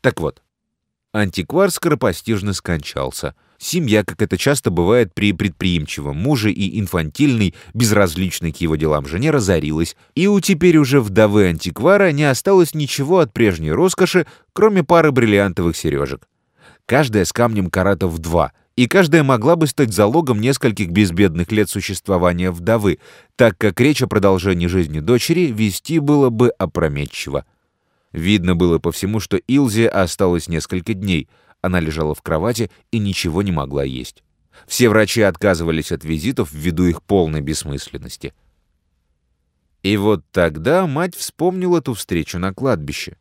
Так вот, антиквар скоропостижно скончался. Семья, как это часто бывает при предприимчивом муже и инфантильной, безразличной к его делам жене, разорилась, и у теперь уже вдовы антиквара не осталось ничего от прежней роскоши, кроме пары бриллиантовых сережек. Каждая с камнем каратов два — и каждая могла бы стать залогом нескольких безбедных лет существования вдовы, так как речь о продолжении жизни дочери вести было бы опрометчиво. Видно было по всему, что Илзе осталось несколько дней. Она лежала в кровати и ничего не могла есть. Все врачи отказывались от визитов ввиду их полной бессмысленности. И вот тогда мать вспомнила ту встречу на кладбище.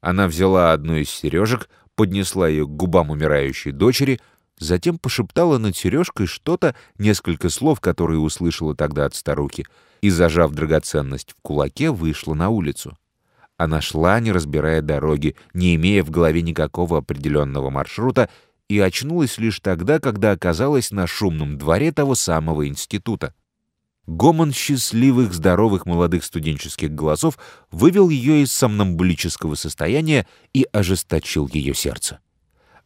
Она взяла одну из сережек, поднесла ее к губам умирающей дочери — Затем пошептала над сережкой что-то, несколько слов, которые услышала тогда от старухи, и, зажав драгоценность в кулаке, вышла на улицу. Она шла, не разбирая дороги, не имея в голове никакого определенного маршрута, и очнулась лишь тогда, когда оказалась на шумном дворе того самого института. Гомон счастливых, здоровых молодых студенческих голосов вывел ее из сомнамбулического состояния и ожесточил ее сердце.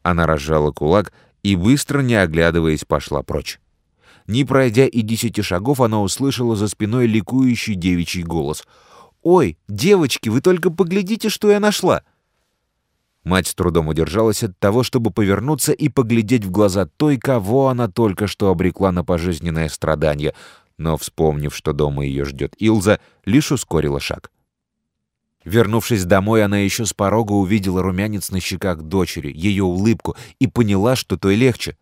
Она разжала кулак и, быстро не оглядываясь, пошла прочь. Не пройдя и десяти шагов, она услышала за спиной ликующий девичий голос. «Ой, девочки, вы только поглядите, что я нашла!» Мать с трудом удержалась от того, чтобы повернуться и поглядеть в глаза той, кого она только что обрекла на пожизненное страдание, но, вспомнив, что дома ее ждет Илза, лишь ускорила шаг. Вернувшись домой, она еще с порога увидела румянец на щеках дочери, ее улыбку, и поняла, что той легче.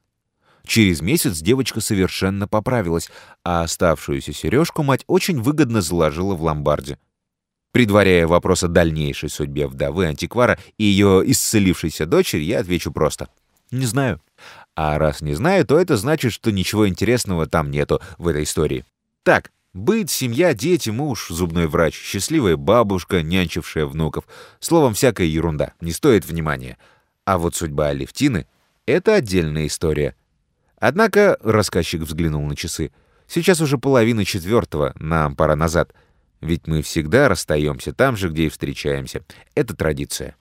Через месяц девочка совершенно поправилась, а оставшуюся сережку мать очень выгодно заложила в ломбарде. Предваряя вопрос о дальнейшей судьбе вдовы антиквара и ее исцелившейся дочери, я отвечу просто. Не знаю. А раз не знаю, то это значит, что ничего интересного там нету в этой истории. Так, Быт, семья, дети, муж, зубной врач, счастливая бабушка, нянчившая внуков. Словом, всякая ерунда, не стоит внимания. А вот судьба Алевтины — это отдельная история. Однако, рассказчик взглянул на часы, сейчас уже половина четвертого, нам пора назад. Ведь мы всегда расстаемся там же, где и встречаемся. Это традиция.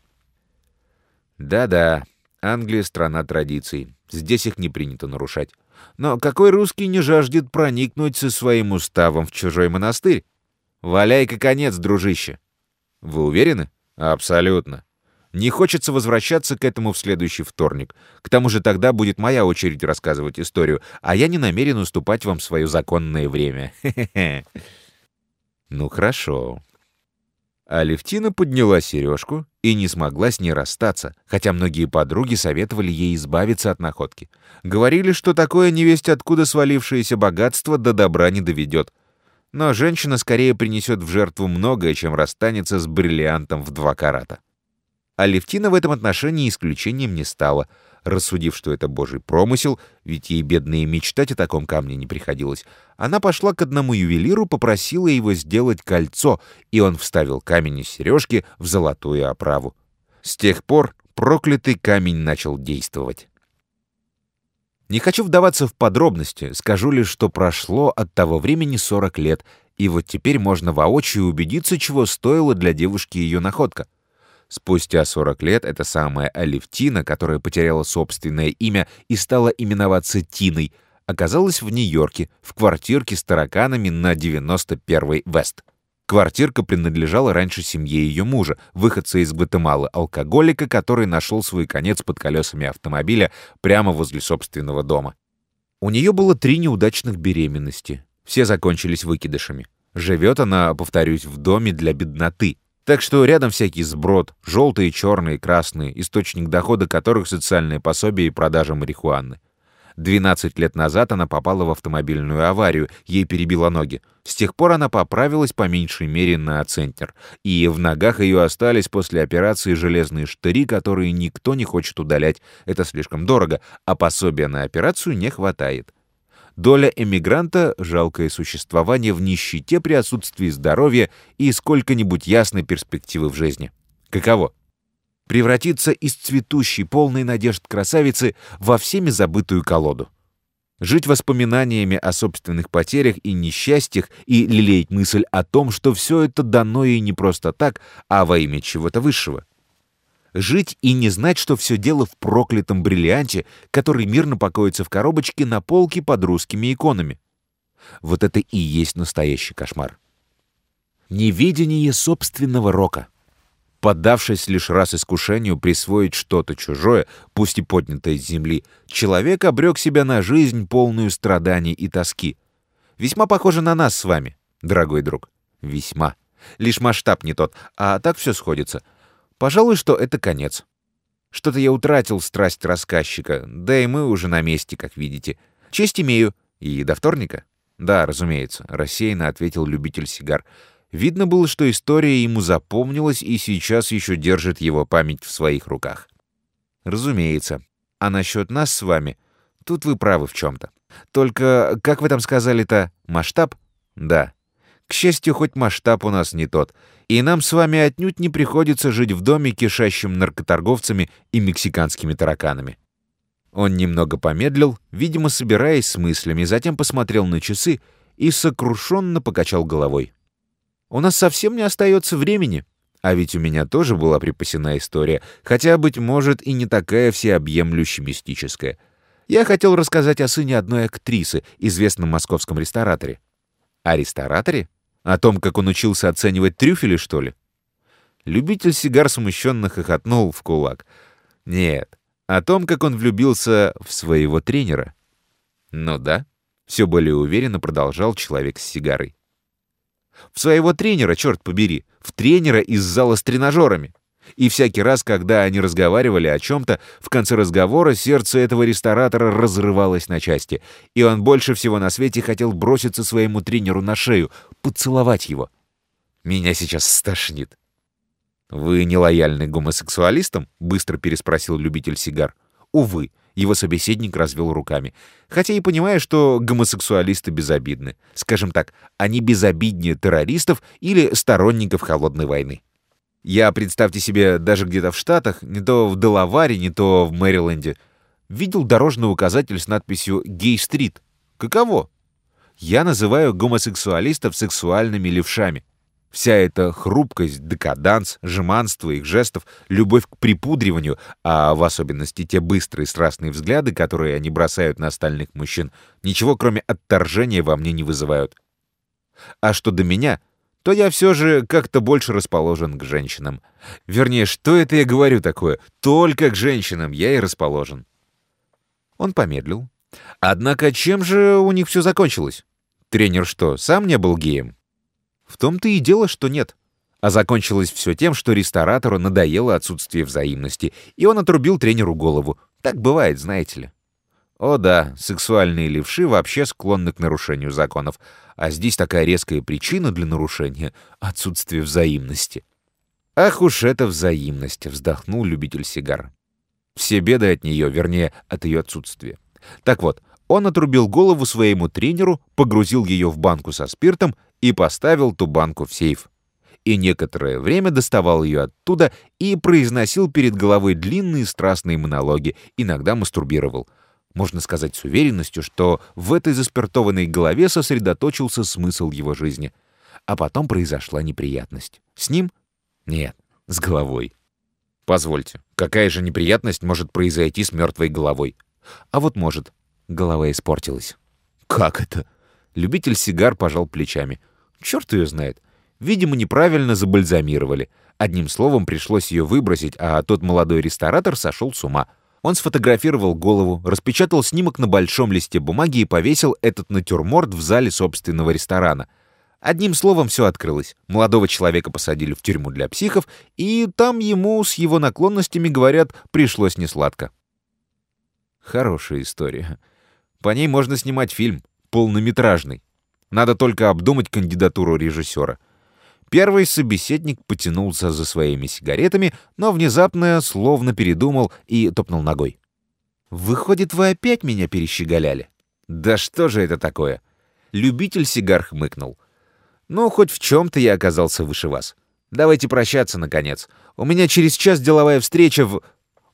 Да-да, Англия — страна традиций. Здесь их не принято нарушать. Но какой русский не жаждет проникнуть со своим уставом в чужой монастырь? Валяй-ка конец, дружище. Вы уверены? Абсолютно. Не хочется возвращаться к этому в следующий вторник. К тому же тогда будет моя очередь рассказывать историю, а я не намерен уступать вам свое законное время. Ну хорошо. Алевтина подняла сережку и не смогла с ней расстаться, хотя многие подруги советовали ей избавиться от находки. Говорили, что такое невесть откуда свалившееся богатство до добра не доведет. Но женщина скорее принесет в жертву многое, чем расстанется с бриллиантом в два карата. Алевтина в этом отношении исключением не стала — Рассудив, что это божий промысел, ведь ей, бедные, мечтать о таком камне не приходилось, она пошла к одному ювелиру, попросила его сделать кольцо, и он вставил камень из сережки в золотую оправу. С тех пор проклятый камень начал действовать. Не хочу вдаваться в подробности, скажу лишь, что прошло от того времени 40 лет, и вот теперь можно воочию убедиться, чего стоила для девушки ее находка — Спустя 40 лет эта самая Алевтина, которая потеряла собственное имя и стала именоваться Тиной, оказалась в Нью-Йорке, в квартирке с тараканами на 91-й Вест. Квартирка принадлежала раньше семье ее мужа, выходца из Гватемалы, алкоголика, который нашел свой конец под колесами автомобиля прямо возле собственного дома. У нее было три неудачных беременности. Все закончились выкидышами. Живет она, повторюсь, в доме для бедноты, так что рядом всякий сброд, желтые, черные, красные, источник дохода которых социальные пособия и продажа марихуаны. 12 лет назад она попала в автомобильную аварию, ей перебило ноги. С тех пор она поправилась по меньшей мере на центнер. И в ногах ее остались после операции железные штыри, которые никто не хочет удалять. Это слишком дорого, а пособия на операцию не хватает. Доля эмигранта — жалкое существование в нищете при отсутствии здоровья и сколько-нибудь ясной перспективы в жизни. Каково? Превратиться из цветущей, полной надежд красавицы во всеми забытую колоду. Жить воспоминаниями о собственных потерях и несчастьях и лелеять мысль о том, что все это дано ей не просто так, а во имя чего-то высшего. Жить и не знать, что все дело в проклятом бриллианте, который мирно покоится в коробочке на полке под русскими иконами. Вот это и есть настоящий кошмар. Неведение собственного рока. Поддавшись лишь раз искушению присвоить что-то чужое, пусть и поднятое с земли, человек обрек себя на жизнь, полную страданий и тоски. Весьма похоже на нас с вами, дорогой друг. Весьма. Лишь масштаб не тот, а так все сходится. Пожалуй, что это конец. Что-то я утратил страсть рассказчика, да и мы уже на месте, как видите. Честь имею. И до вторника? Да, разумеется, рассеянно ответил любитель сигар. Видно было, что история ему запомнилась и сейчас еще держит его память в своих руках. Разумеется. А насчет нас с вами, тут вы правы в чем-то. Только, как вы там сказали-то, масштаб? Да. К счастью, хоть масштаб у нас не тот, и нам с вами отнюдь не приходится жить в доме, кишащем наркоторговцами и мексиканскими тараканами. Он немного помедлил, видимо, собираясь с мыслями, затем посмотрел на часы и сокрушенно покачал головой. «У нас совсем не остается времени. А ведь у меня тоже была припасена история, хотя, быть может, и не такая всеобъемлюще мистическая. Я хотел рассказать о сыне одной актрисы, известном московском рестораторе». «О рестораторе?» О том, как он учился оценивать трюфели, что ли? Любитель сигар смущенно хохотнул в кулак. Нет, о том, как он влюбился в своего тренера. Ну да, все более уверенно продолжал человек с сигарой. В своего тренера, черт побери, в тренера из зала с тренажерами. И всякий раз, когда они разговаривали о чем-то, в конце разговора сердце этого ресторатора разрывалось на части, и он больше всего на свете хотел броситься своему тренеру на шею, поцеловать его. Меня сейчас стошнит. «Вы не лояльны гомосексуалистам?» — быстро переспросил любитель сигар. «Увы», — его собеседник развел руками. «Хотя и понимаю, что гомосексуалисты безобидны. Скажем так, они безобиднее террористов или сторонников холодной войны». Я, представьте себе, даже где-то в Штатах, не то в Делаваре, не то в Мэриленде, видел дорожный указатель с надписью «Гей-стрит». Каково? Я называю гомосексуалистов сексуальными левшами. Вся эта хрупкость, декаданс, жеманство их жестов, любовь к припудриванию, а в особенности те быстрые страстные взгляды, которые они бросают на остальных мужчин, ничего кроме отторжения во мне не вызывают. А что до меня — то я все же как-то больше расположен к женщинам. Вернее, что это я говорю такое? Только к женщинам я и расположен. Он помедлил. Однако чем же у них все закончилось? Тренер что, сам не был геем? В том-то и дело, что нет. А закончилось все тем, что ресторатору надоело отсутствие взаимности, и он отрубил тренеру голову. Так бывает, знаете ли. О да, сексуальные левши вообще склонны к нарушению законов, а здесь такая резкая причина для нарушения — отсутствие взаимности. Ах уж эта взаимность, вздохнул любитель сигар. Все беды от нее, вернее, от ее отсутствия. Так вот, он отрубил голову своему тренеру, погрузил ее в банку со спиртом и поставил ту банку в сейф. И некоторое время доставал ее оттуда и произносил перед головой длинные страстные монологи, иногда мастурбировал — можно сказать с уверенностью, что в этой заспиртованной голове сосредоточился смысл его жизни. А потом произошла неприятность. С ним? Нет, с головой. Позвольте, какая же неприятность может произойти с мертвой головой? А вот может. Голова испортилась. Как это? Любитель сигар пожал плечами. Черт ее знает. Видимо, неправильно забальзамировали. Одним словом, пришлось ее выбросить, а тот молодой ресторатор сошел с ума — он сфотографировал голову, распечатал снимок на большом листе бумаги и повесил этот натюрморт в зале собственного ресторана. Одним словом, все открылось. Молодого человека посадили в тюрьму для психов, и там ему с его наклонностями, говорят, пришлось несладко. Хорошая история. По ней можно снимать фильм, полнометражный. Надо только обдумать кандидатуру режиссера — Первый собеседник потянулся за своими сигаретами, но внезапно словно передумал и топнул ногой. «Выходит, вы опять меня перещеголяли?» «Да что же это такое?» Любитель сигар хмыкнул. «Ну, хоть в чем-то я оказался выше вас. Давайте прощаться, наконец. У меня через час деловая встреча в...»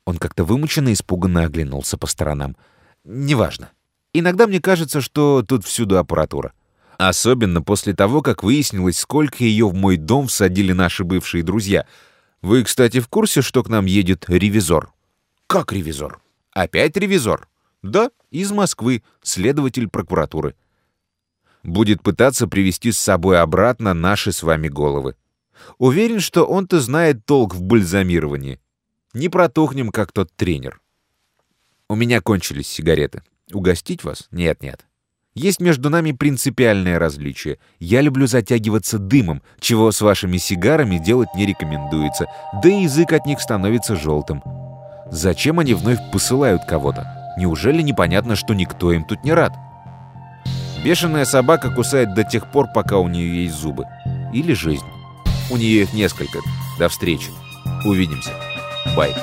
Он как-то вымученно и испуганно оглянулся по сторонам. «Неважно. Иногда мне кажется, что тут всюду аппаратура. Особенно после того, как выяснилось, сколько ее в мой дом всадили наши бывшие друзья. Вы, кстати, в курсе, что к нам едет ревизор? Как ревизор? Опять ревизор? Да, из Москвы, следователь прокуратуры. Будет пытаться привести с собой обратно наши с вами головы. Уверен, что он-то знает толк в бальзамировании. Не протухнем, как тот тренер. У меня кончились сигареты. Угостить вас? Нет-нет. Есть между нами принципиальное различие. Я люблю затягиваться дымом, чего с вашими сигарами делать не рекомендуется, да и язык от них становится желтым. Зачем они вновь посылают кого-то? Неужели непонятно, что никто им тут не рад? Бешеная собака кусает до тех пор, пока у нее есть зубы. Или жизнь. У нее их несколько. До встречи. Увидимся. Бай.